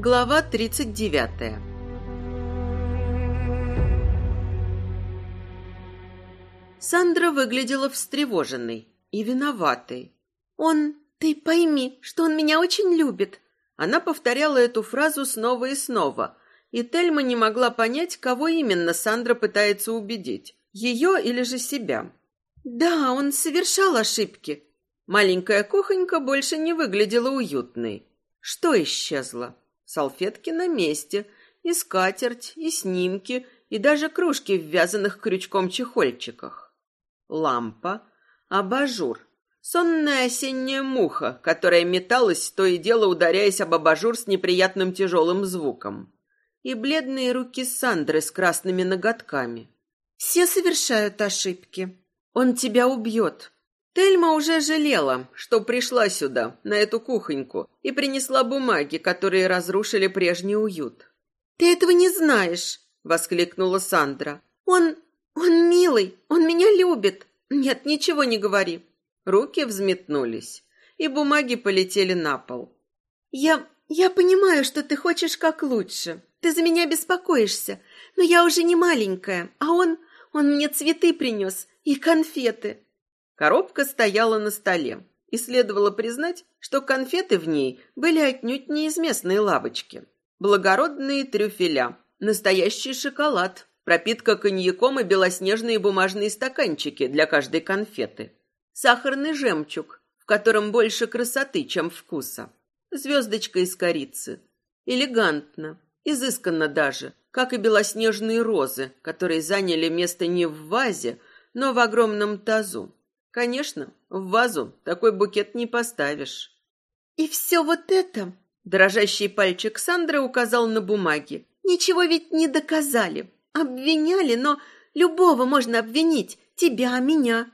Глава 39 Сандра выглядела встревоженной и виноватой. «Он... Ты пойми, что он меня очень любит!» Она повторяла эту фразу снова и снова, и Тельма не могла понять, кого именно Сандра пытается убедить, ее или же себя. «Да, он совершал ошибки». Маленькая кухонька больше не выглядела уютной. Что исчезло? Салфетки на месте, и скатерть, и снимки, и даже кружки в вязаных крючком чехольчиках. Лампа, абажур, сонная осенняя муха, которая металась, то и дело ударяясь об абажур с неприятным тяжелым звуком. И бледные руки Сандры с красными ноготками. Все совершают ошибки. Он тебя убьет. Тельма уже жалела, что пришла сюда, на эту кухоньку, и принесла бумаги, которые разрушили прежний уют. «Ты этого не знаешь!» — воскликнула Сандра. «Он... он милый, он меня любит. Нет, ничего не говори». Руки взметнулись, и бумаги полетели на пол. «Я... я понимаю, что ты хочешь как лучше. Ты за меня беспокоишься, но я уже не маленькая, а он... он мне цветы принес и конфеты. Коробка стояла на столе, и следовало признать, что конфеты в ней были отнюдь не из местной лавочки. Благородные трюфеля, настоящий шоколад, пропитка коньяком и белоснежные бумажные стаканчики для каждой конфеты. Сахарный жемчуг, в котором больше красоты, чем вкуса. Звездочка из корицы. Элегантно, изысканно даже, как и белоснежные розы, которые заняли место не в вазе, но в огромном тазу. Конечно, в вазу такой букет не поставишь. И все вот это, дрожащий пальчик Сандры указал на бумаги. Ничего ведь не доказали. Обвиняли, но любого можно обвинить, тебя, меня.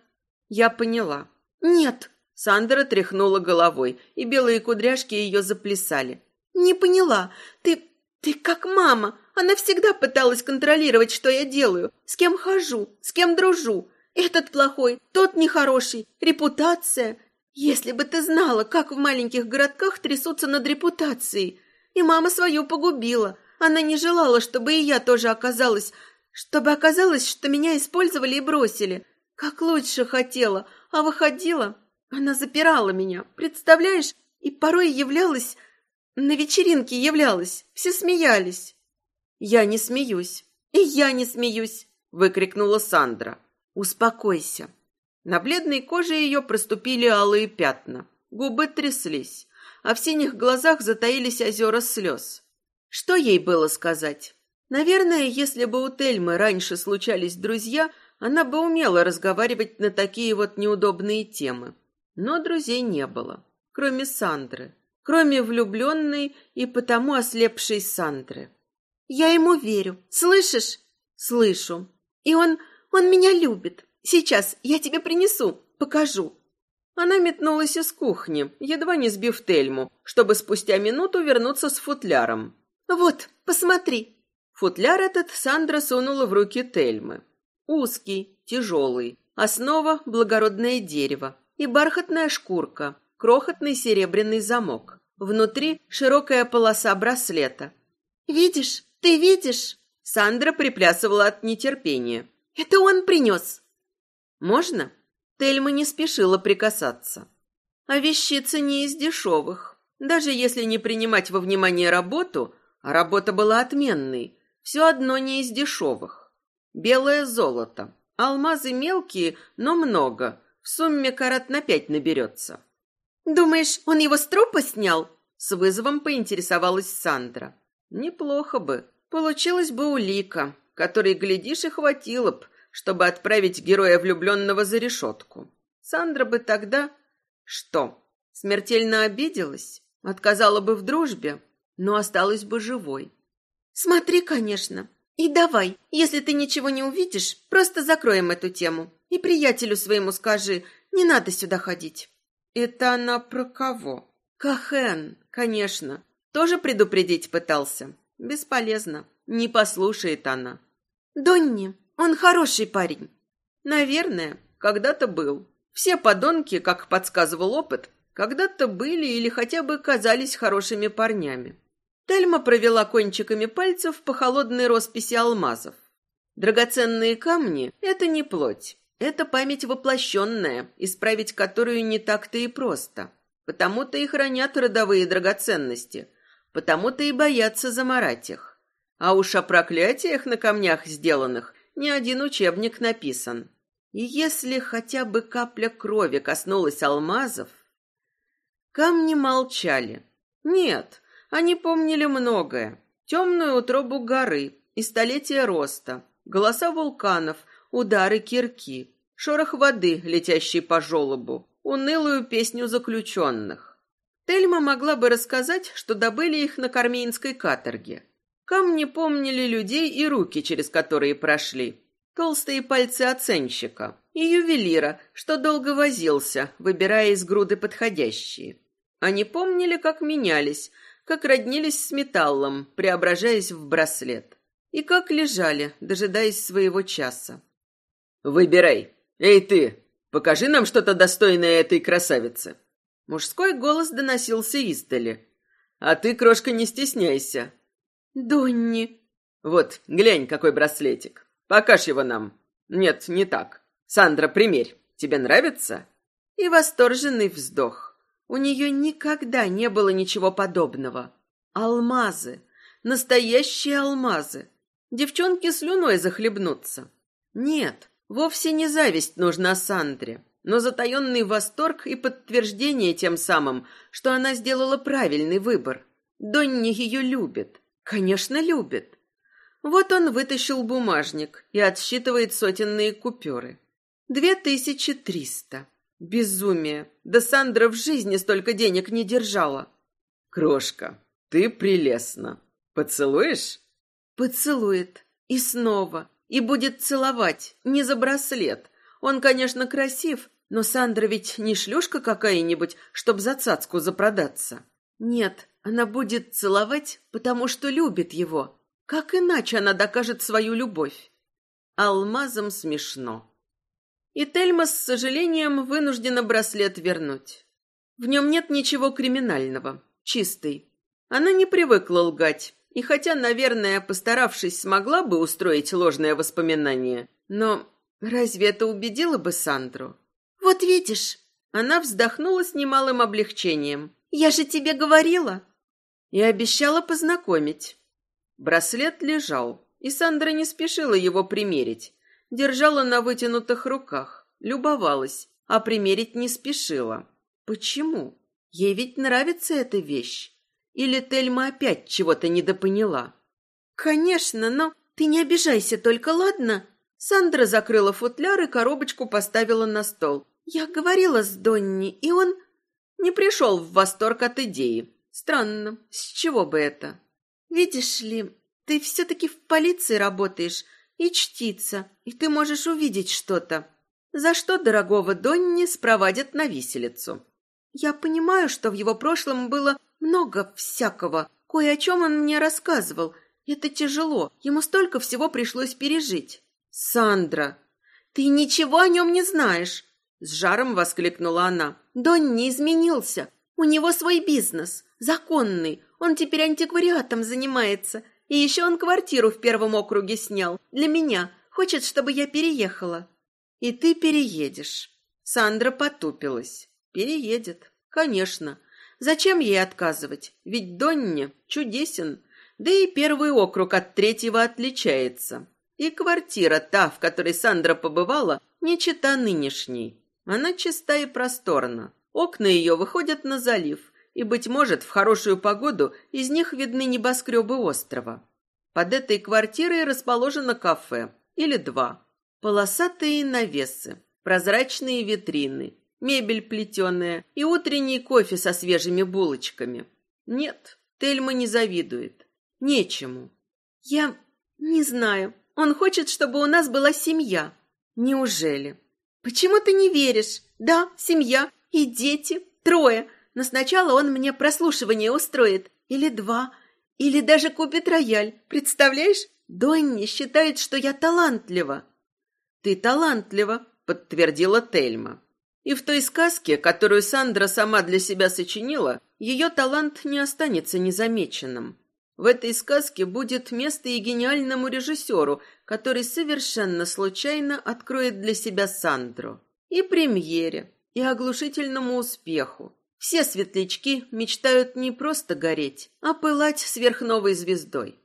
Я поняла. Нет. Сандра тряхнула головой, и белые кудряшки ее заплясали. Не поняла. Ты ты как мама. Она всегда пыталась контролировать, что я делаю, с кем хожу, с кем дружу, этот плохой, тот нехороший, репутация. Если бы ты знала, как в маленьких городках трясутся над репутацией. И мама свою погубила. Она не желала, чтобы и я тоже оказалась, чтобы оказалось, что меня использовали и бросили. Как лучше хотела, а выходила. Она запирала меня, представляешь? И порой являлась... На вечеринке являлась. Все смеялись. Я не смеюсь. И я не смеюсь, выкрикнула Сандра. Успокойся. На бледной коже ее проступили алые пятна. Губы тряслись, а в синих глазах затаились озера слез. Что ей было сказать? Наверное, если бы у Тельмы раньше случались друзья, она бы умела разговаривать на такие вот неудобные темы. Но друзей не было, кроме Сандры, кроме влюбленной и потому ослепшей Сандры. «Я ему верю. Слышишь?» «Слышу. И он он меня любит. Сейчас я тебе принесу, покажу». Она метнулась из кухни, едва не сбив Тельму, чтобы спустя минуту вернуться с футляром. «Вот, посмотри». Футляр этот Сандра сунула в руки Тельмы. Узкий, тяжелый, основа – благородное дерево и бархатная шкурка, крохотный серебряный замок. Внутри широкая полоса браслета. «Видишь? Ты видишь?» Сандра приплясывала от нетерпения. Это он принес. Можно? Тельма не спешила прикасаться. А вещица не из дешевых. Даже если не принимать во внимание работу, а работа была отменной, все одно не из дешевых. Белое золото. Алмазы мелкие, но много. В сумме карат на пять наберется. «Думаешь, он его с трупа снял?» С вызовом поинтересовалась Сандра. «Неплохо бы. Получилась бы улика которой, глядишь, и хватило б, чтобы отправить героя влюбленного за решетку. Сандра бы тогда... Что, смертельно обиделась? Отказала бы в дружбе, но осталась бы живой. Смотри, конечно. И давай, если ты ничего не увидишь, просто закроем эту тему. И приятелю своему скажи, не надо сюда ходить. Это она про кого? Кахен, конечно. Тоже предупредить пытался. Бесполезно. Не послушает она. Донни, он хороший парень. Наверное, когда-то был. Все подонки, как подсказывал опыт, когда-то были или хотя бы казались хорошими парнями. Тельма провела кончиками пальцев по холодной росписи алмазов. Драгоценные камни — это не плоть. Это память воплощенная, исправить которую не так-то и просто. Потому-то и хранят родовые драгоценности. Потому-то и боятся заморать их. А уж о проклятиях на камнях сделанных ни один учебник написан. И если хотя бы капля крови коснулась алмазов... Камни молчали. Нет, они помнили многое. Темную утробу горы и столетия роста, голоса вулканов, удары кирки, шорох воды, летящей по желобу, унылую песню заключенных. Тельма могла бы рассказать, что добыли их на Кармейнской каторге. Камни помнили людей и руки, через которые прошли. Толстые пальцы оценщика и ювелира, что долго возился, выбирая из груды подходящие. Они помнили, как менялись, как роднились с металлом, преображаясь в браслет. И как лежали, дожидаясь своего часа. «Выбирай. Эй ты, покажи нам что-то достойное этой красавицы». Мужской голос доносился издали. «А ты, крошка, не стесняйся». «Донни». «Вот, глянь, какой браслетик. Покажь его нам». «Нет, не так. Сандра, примерь. Тебе нравится?» И восторженный вздох. У нее никогда не было ничего подобного. Алмазы. Настоящие алмазы. Девчонки слюной захлебнутся. Нет, вовсе не зависть нужна Сандре, но затаенный восторг и подтверждение тем самым, что она сделала правильный выбор. Донни ее любит. Конечно, любит. Вот он вытащил бумажник и отсчитывает сотенные купюры. Две тысячи триста. Безумие. Да Сандра в жизни столько денег не держала. Крошка, ты прелестна. Поцелуешь? Поцелует. И снова. И будет целовать. Не за браслет. Он, конечно, красив, но Сандра ведь не шлюшка какая-нибудь, чтоб за цацку запродаться. Нет, она будет целовать, потому что любит его. Как иначе она докажет свою любовь? Алмазом смешно. И Тельма с сожалением вынуждена браслет вернуть. В нем нет ничего криминального, чистый. Она не привыкла лгать, и хотя, наверное, постаравшись, смогла бы устроить ложное воспоминание, но разве это убедило бы Сандру? «Вот видишь!» Она вздохнула с немалым облегчением. «Я же тебе говорила!» И обещала познакомить. Браслет лежал, и Сандра не спешила его примерить, держала на вытянутых руках, любовалась, а примерить не спешила. Почему? Ей ведь нравится эта вещь. Или Тельма опять чего-то недопоняла? Конечно, но ты не обижайся только, ладно? Сандра закрыла футляр и коробочку поставила на стол. Я говорила с Донни, и он не пришел в восторг от идеи. Странно, с чего бы это? Видишь ли, ты все-таки в полиции работаешь, и чтица, и ты можешь увидеть что-то. За что дорогого Донни спровадят на виселицу. Я понимаю, что в его прошлом было много всякого. Кое о чем он мне рассказывал. Это тяжело. Ему столько всего пришлось пережить. Сандра, ты ничего о нем не знаешь. С жаром воскликнула она. Донни изменился. У него свой бизнес. Законный. Он теперь антиквариатом занимается. И еще он квартиру в первом округе снял. Для меня. Хочет, чтобы я переехала. И ты переедешь. Сандра потупилась. Переедет. Конечно. Зачем ей отказывать? Ведь Донни чудесен. Да и первый округ от третьего отличается. И квартира та, в которой Сандра побывала, не чита нынешней. Она чиста и просторна. Окна ее выходят на залив и, быть может, в хорошую погоду из них видны небоскребы острова. Под этой квартирой расположено кафе, или два. Полосатые навесы, прозрачные витрины, мебель плетеная и утренний кофе со свежими булочками. Нет, Тельма не завидует. Нечему. Я не знаю. Он хочет, чтобы у нас была семья. Неужели? Почему ты не веришь? Да, семья и дети. Трое. Но сначала он мне прослушивание устроит. Или два. Или даже купит рояль. Представляешь? Донни считает, что я талантлива. Ты талантлива, подтвердила Тельма. И в той сказке, которую Сандра сама для себя сочинила, ее талант не останется незамеченным. В этой сказке будет место и гениальному режиссеру, который совершенно случайно откроет для себя Сандру. И премьере, и оглушительному успеху. Все светлячки мечтают не просто гореть, а пылать сверхновой звездой.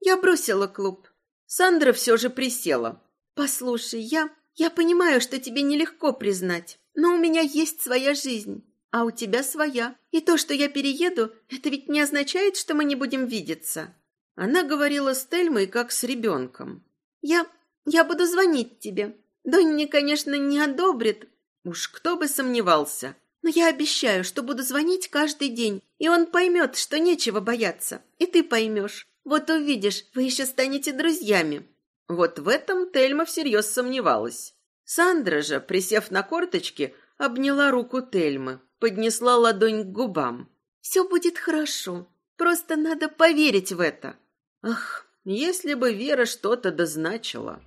Я бросила клуб. Сандра все же присела. «Послушай, я... Я понимаю, что тебе нелегко признать, но у меня есть своя жизнь, а у тебя своя. И то, что я перееду, это ведь не означает, что мы не будем видеться». Она говорила с Тельмой, как с ребенком. «Я... я буду звонить тебе. Донни, конечно, не одобрит, Уж кто бы сомневался. Но я обещаю, что буду звонить каждый день, и он поймет, что нечего бояться. И ты поймешь. Вот увидишь, вы еще станете друзьями». Вот в этом Тельма всерьез сомневалась. Сандра же, присев на корточки, обняла руку Тельмы, поднесла ладонь к губам. «Все будет хорошо. Просто надо поверить в это». Ах, если бы Вера что-то дозначила.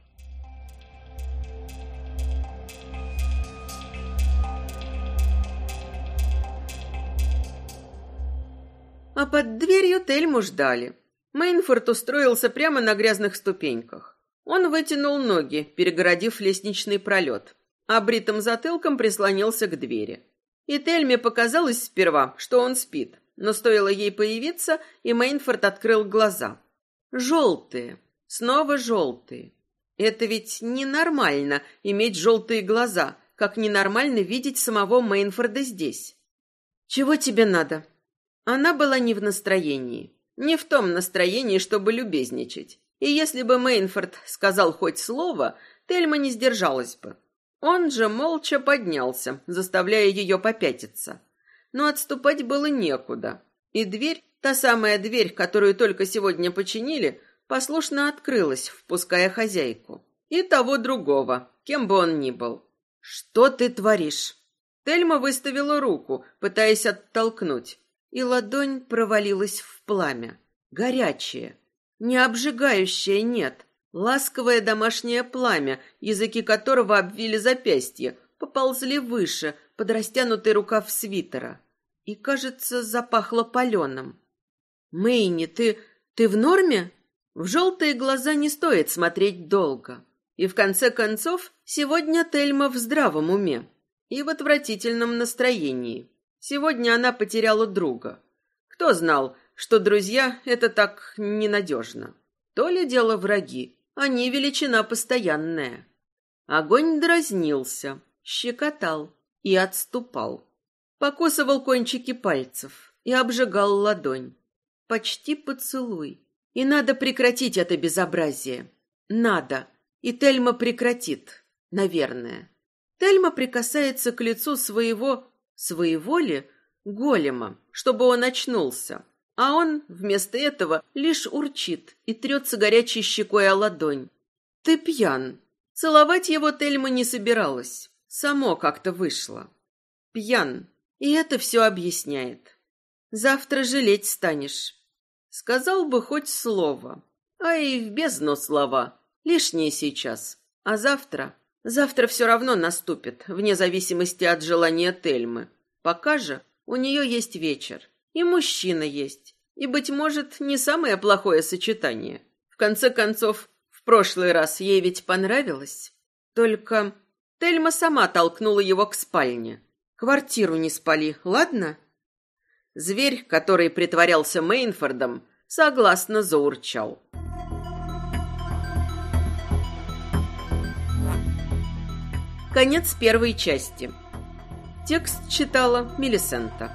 А под дверью Тельму ждали. Мейнфорд устроился прямо на грязных ступеньках. Он вытянул ноги, перегородив лестничный пролет, а бритым затылком прислонился к двери. И Тельме показалось сперва, что он спит, но стоило ей появиться, и Мейнфорд открыл глаза. Желтые, снова желтые. Это ведь ненормально иметь желтые глаза, как ненормально видеть самого Мейнфорда здесь. «Чего тебе надо?» Она была не в настроении. Не в том настроении, чтобы любезничать. И если бы Мейнфорд сказал хоть слово, Тельма не сдержалась бы. Он же молча поднялся, заставляя ее попятиться. Но отступать было некуда. И дверь, та самая дверь, которую только сегодня починили, послушно открылась, впуская хозяйку. И того другого, кем бы он ни был. «Что ты творишь?» Тельма выставила руку, пытаясь оттолкнуть и ладонь провалилась в пламя. Горячее, не обжигающее, нет. Ласковое домашнее пламя, языки которого обвили запястье, поползли выше, под растянутый рукав свитера. И, кажется, запахло паленым. «Мэйни, ты... ты в норме?» В желтые глаза не стоит смотреть долго. И в конце концов, сегодня Тельма в здравом уме и в отвратительном настроении. Сегодня она потеряла друга. Кто знал, что друзья — это так ненадежно? То ли дело враги, они величина постоянная. Огонь дразнился, щекотал и отступал. Покусывал кончики пальцев и обжигал ладонь. Почти поцелуй. И надо прекратить это безобразие. Надо. И Тельма прекратит. Наверное. Тельма прикасается к лицу своего Своего ли? Голема, чтобы он очнулся. А он вместо этого лишь урчит и трется горячей щекой о ладонь. «Ты пьян». Целовать его Тельма не собиралась. Само как-то вышло. Пьян. И это все объясняет. Завтра жалеть станешь. Сказал бы хоть слово. А и в бездну слова. Лишние сейчас. А завтра Завтра все равно наступит, вне зависимости от желания Тельмы. Пока же у нее есть вечер. И мужчина есть. И, быть может, не самое плохое сочетание. В конце концов, в прошлый раз ей ведь понравилось. Только Тельма сама толкнула его к спальне. Квартиру не спали, ладно? Зверь, который притворялся Мейнфордом, согласно заурчал. Конец первой части. Текст читала Мелисента.